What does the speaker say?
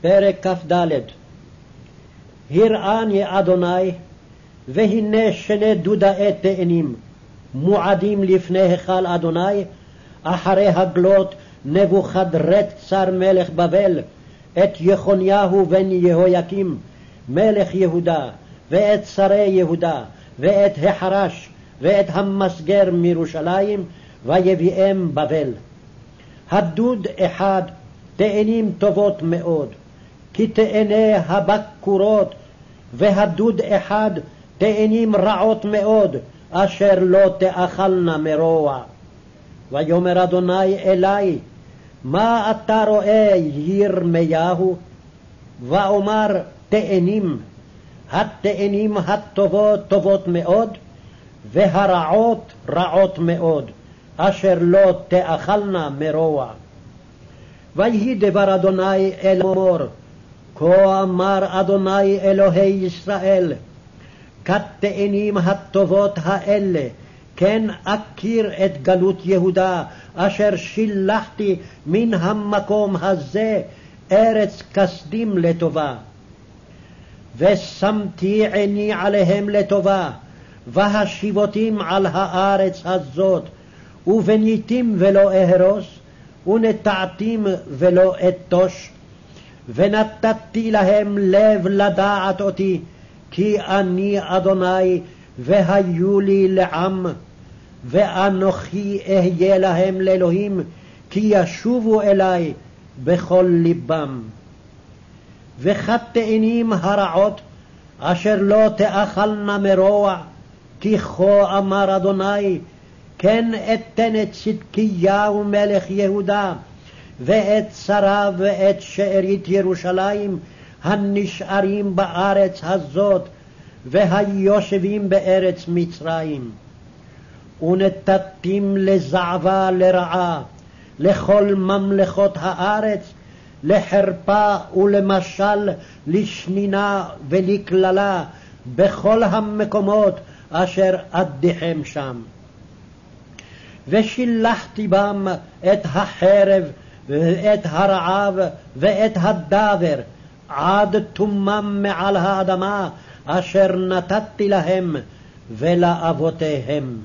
פרק כ"ד הראני אדוני, והנה שני דודאי תאנים, מועדים לפני היכל אדוני, אחרי הגלות נבוכדרצר מלך בבל, את יחוניהו בן יהויקים, מלך יהודה, ואת שרי יהודה, ואת החרש, ואת המסגר מירושלים, ויביאם בבל. הדוד אחד תאנים טובות מאוד, כי תאני הבקורות, והדוד אחד תאנים רעות מאוד, אשר לא תאכלנה מרוע. ויאמר אדוני אלי, מה אתה רואה ירמיהו? ואומר תאנים, התאנים הטובות טובות מאוד, והרעות רעות מאוד, אשר לא תאכלנה מרוע. ויהי דבר אדוני אל מור, כה אמר אדוני אלוהי ישראל, כתאנים הטובות האלה, כן אכיר את גלות יהודה, אשר שילחתי מן המקום הזה, ארץ כסדים לטובה. ושמתי עיני עליהם לטובה, והשיבותים על הארץ הזאת, ובניתים ולא אהרוס, ונטעתים ולא אתוש, ונתתי להם לב לדעת אותי, כי אני אדוני, והיו לי לעם, ואנוכי אהיה להם לאלוהים, כי ישובו אלי בכל לבם. וכתאנים הרעות, אשר לא תאכלנה מרוע, כי כה אמר אדוני, כן אתן את צדקיהו מלך יהודה, ואת שריו ואת שארית ירושלים, הנשארים בארץ הזאת, והיושבים בארץ מצרים. ונתתים לזעבה לרעה, לכל ממלכות הארץ, לחרפה ולמשל, לשנינה ולקללה, בכל המקומות אשר אדיכם שם. ושילחתי בם את החרב ואת הרעב ואת הדבר עד תומם מעל האדמה אשר נתתי להם ולאבותיהם.